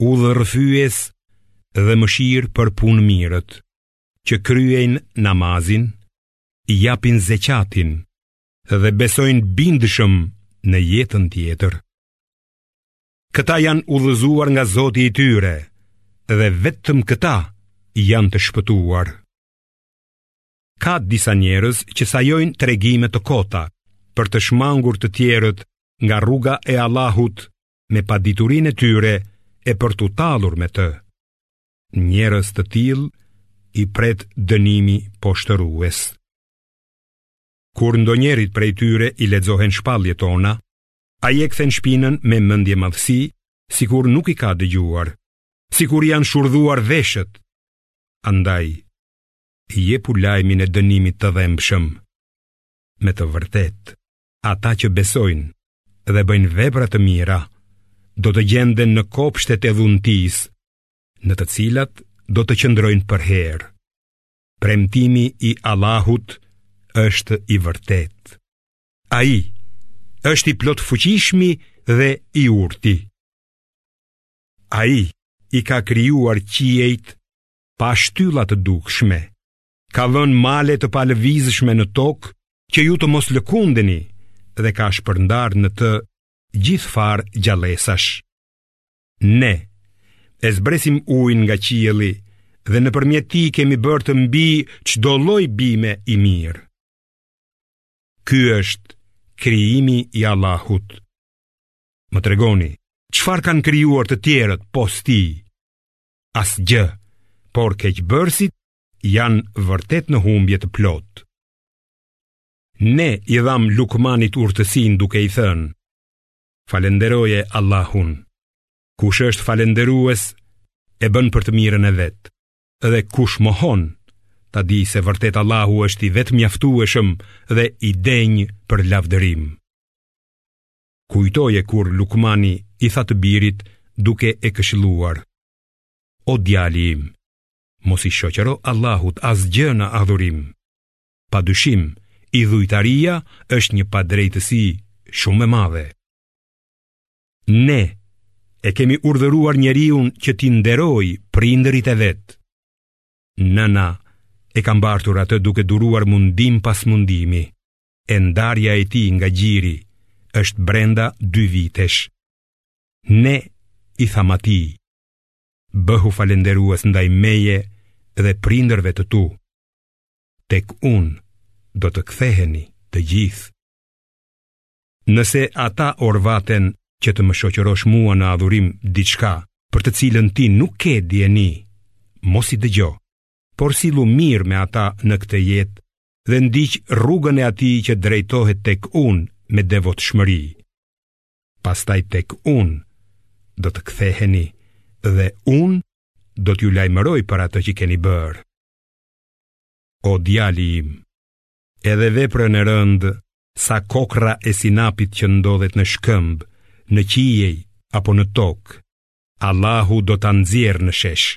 udhërrëfyes dhe mëshirë për punëmirët, që kryejnë namazin, japin zeqatin dhe besojnë bindshëm në jetën tjetër. Këta janë udhëzuar nga Zoti i tyre dhe vetëm këta janë të shpëtuar. Ka disa njerëz që sajojnë tregime të kota për të shmangur të tjerët nga rruga e Allahut me paditurinë e tyre e për t'u tallur me të. Njerëz të tillë i pret dënimi poshtërues. Kur ndonjërit prej tyre i lexohen shpalljet tona, ai e kthen shpinën me mendjemadhësi, sikur nuk i ka dëgjuar, sikur janë shurdhuar veshët. Andaj, jepu lajmin e dënimit të dhembshëm, me të vërtetë. Ata që besojnë dhe bëjnë vepra të mira, do të gjenden në kopshtet e dhuntisë, në të cilat do të qëndrojnë përherë. Premtimi i Allahut është i vërtetë. Ai është i Plotfuqishmi dhe i urti. Ai i ka krijuar qiejt pa shtylla të dukshme. ka vënë male të palëvizshme në tokë që ju të mos lëkundeni dhe ka shpërndarë në të gjithfarë gjallesash. Ne e zbresim ujin nga qielli dhe nëpërmjet tij kemi bërë të mbijë çdo lloj bime e mirë. Ky është krijimi i Allahut. Më tregoni, çfarë kanë krijuar të tjerët pos Tij? Asgjë, por keqbërësit janë vërtet në humbje të plotë. Ne i dhamë Lukmanit urtësinë duke i thënë: Falënderoje Allahun. Kush është falënderues e bën për të mirën e vet. Dhe kush mohon, ta dijë se vërtet Allahu është i vetëmjaftueshëm dhe i denjë për lavdërim. Kujtoje kur Lukmani i tha të birit duke e këshilluar: O djali im, mos i shoqëro Allahut asgjë në adhurim. Pa dyshim, idhujtaria është një padrejtësi shumë e madhe. Ne e kemi urdhëruar njeriun që t'i nderojë prindërit e vet. Nëna e ka mbartur atë duke duruar mundim pas mundimi, e ndarja e tij nga gjiri është brenda dy vitesh. Ne i thamë atij, bëhu falënderues ndaj meje dhe prindërve të tu. Tek unë do të ktheheni të gjithë. Nëse ata orvaten që të më shoqërosh mua në adhurim diçka për të cilën ti nuk ke dijeni, mos i dëgjo, por sillu mirë me ata në këtë jetë dhe ndiq rrugën e atij që drejtohet tek unë me devotshmëri. pastaj tek unë do të ktheheni dhe unë do t'ju lajmëroj për atë që keni bërë. O djali im, edhe veprën e rëndë sa kokrra e sinapit që ndodhet në shkëmb, në qiej apo në tokë, Allahu do ta nxjerrë në shesh.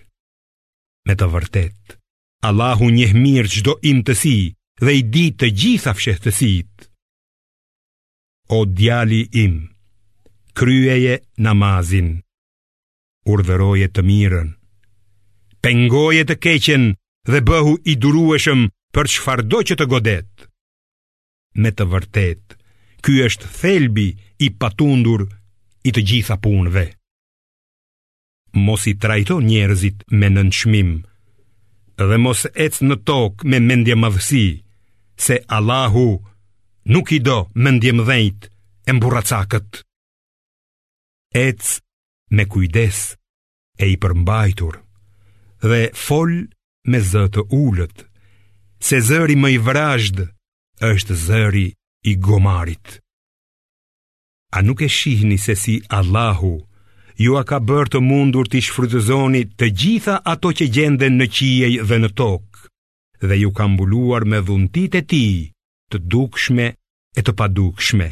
Me të vërtetë, Allahu njeh mirë çdo imtësi dhe i di të gjitha fshehtësitë. O djali im, kryeje namazin, urdhëroje të mirën, pengoje të keqen dhe bëhu i durueshëm për çfarëdo që të godet. Me të vërtetë, ky është thelbi i patundur i të gjitha punëve. mos i trajto njerëzit me nënçmim dhe mos ec në tokë me mendjemadhësi, se Allahu nuk i do mendjemëdhenjtë e mburracakët. Ec me kujdes e i përmbajtur dhe fol me zë të ulët, se zëri më i vrazhdë është zëri i gomarit. A nuk e shihni se si Allahu jua ka bërë të mundur t'i shfrytëzoni të gjitha ato që gjenden në qiej dhe në tokë dhe ju ka mbuluar me dhuntitë e tij të dukshme e të padukshme.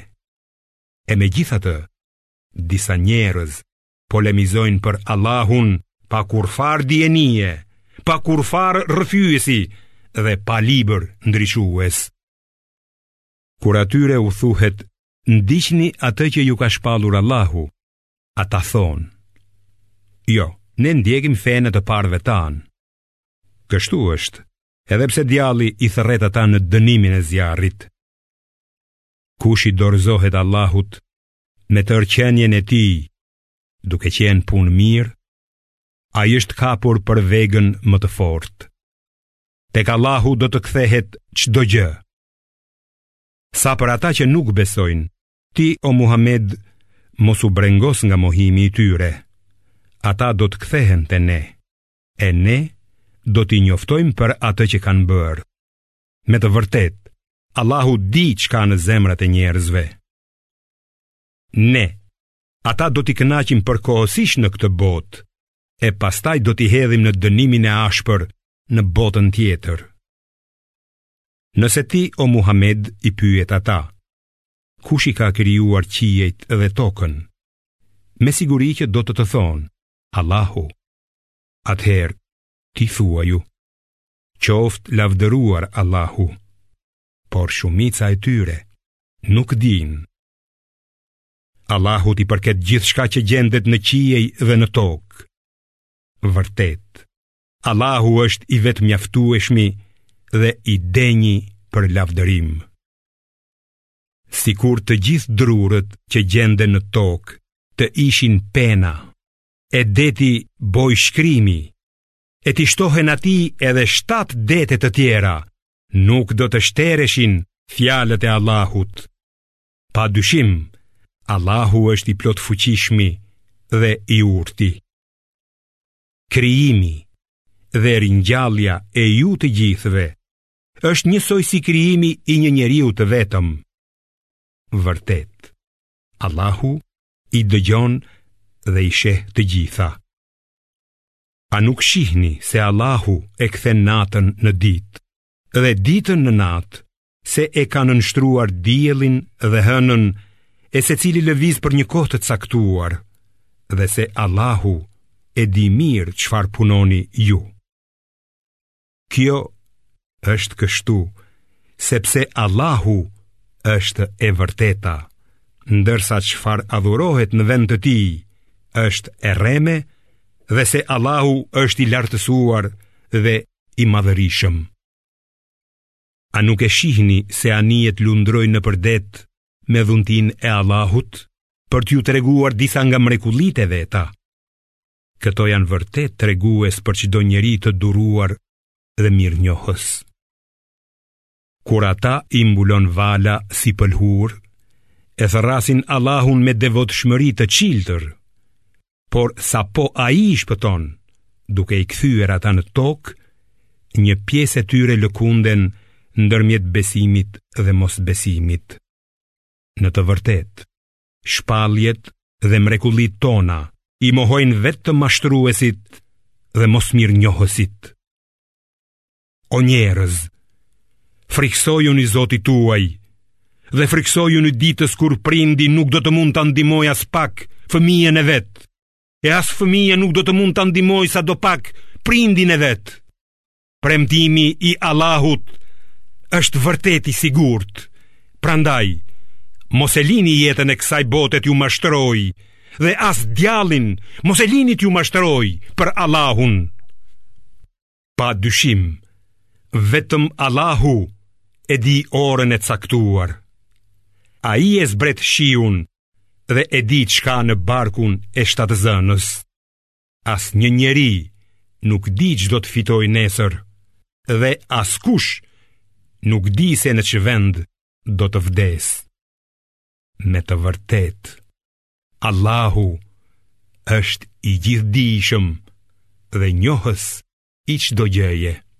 E megjithatë, disa njerëz polemizojnë për Allahun pa kurrfarë dijenie, pa kurrfarë rrëfyesi dhe pa libër ndriçues. Kur atyre u thuhet Ndiqni atë që ju ka shpallur Allahu. Ata thonë: Jo, ne ndjekim fenë e të parëve tanë. Kështu është, edhe pse djalli i thërret ata në dënimin e zjarrit. Kush i dorëzohet Allahut me tërë qenien e tij, duke qenë punëmirë, ai është kapur për vegën më të fortë. Tek Allahu do të kthehet çdo gjë. Sa për ata që nuk besojnë, ti o Muhammed mos u brengos nga mohimi i tyre. Ata do të kthehen te ne, e ne do t'i njoftojmë për atë që kanë bërë. Me të vërtetë, Allahu di çka në zemrat e njerëzve. Ne, ata do t'i kënaqim përkohësisht në këtë botë, e pastaj do t'i hedhim në dënimin e ashpër në botën tjetër. Nëse ti o Muhammed i pyet ata, kush i ka krijuar qiejt dhe tokën? Me siguri që do të të thonë, Allahu. Atëherë ti thuaju, qoftë lavdëruar Allahu. Por shumica e tyre nuk dinë. Allahut i përket gjithçka që gjendet në qiej dhe në tokë. Vërtet, Allahu është i vetëmjaftueshmi dhe i denji për lavdërim. Sikur të gjithë drurët që gjenden në tokë të ishin pena, e deti bojë shkrimi, e t'i shtohen atij edhe shtatë dete të tjera, nuk do të shtereshin fjalët e Allahut. Pa dyshim, Allahu është i plotfuqishmi dhe i urti. Krijimi dhe ringjallja e ju të gjithëve është njësoj si krijimi i një njeriu të vetëm. Vërtet, Allahu i dëgjon dhe i sheh të gjitha. A nuk shihni se Allahu e kthen natën në ditë dhe ditën në natë se e ka nënshtruar diellin dhe hënën, e secili lëviz për një kohë të caktuar, dhe se Allahu e di mirë çfarë punoni ju. Kjo është kështu, sepse Allahu është e vërteta, ndërsa çfarë adhurohet në vend të tij është e rreme dhe se Allahu është i lartësuar dhe i madhërishëm. A nuk e shihni se anijet lundrojnë nëpër det me dhuntinë e Allahut, për t'ju treguar disa nga mrekullitë e veta? Këto janë vërtet tregues për çdo njeri të duruar dhe mirënjohës. Kur ata i mbulon vala si pëlhurë, e thërrasin Allahun me devotshmëri të çiltër, Por sapo ai i shpëton, duke i kthyer ata në tokë, një pjesë e tyre lëkunden ndërmjet besimit dhe mosbesimit. Në të vërtetë, shpalljet dhe mrekullitë tona i mohojnë vetëm mashtruesit dhe mosmirënjohësit. O njerëz, frikësojuni Zotit tuaj, dhe frikësojuni ditës kur prindi nuk do të mund ta ndihmojë aspak fëmijën e vet, e as fëmija nuk do të mund ta ndihmojë sadopak prindin e vet. Premtimi i Allahut është vërtet i sigurt, prandaj, mos e lini jetën e kësaj bote t'ju mashtrojë, dhe as djallin mos e lini t'ju mashtrojë për Allahun. Pa dyshim, vetëm Allahu e di orën e caktuar. Ai e zbret shiun dhe e di çka në barkun e shtatëzënës. Asnjë njeri nuk di ç'do të fitojë nesër dhe askush nuk di se në ç'vend do të vdesë. Me të vërtetë. Allahu është i gjithdijshëm dhe njohës i çdo gjëje.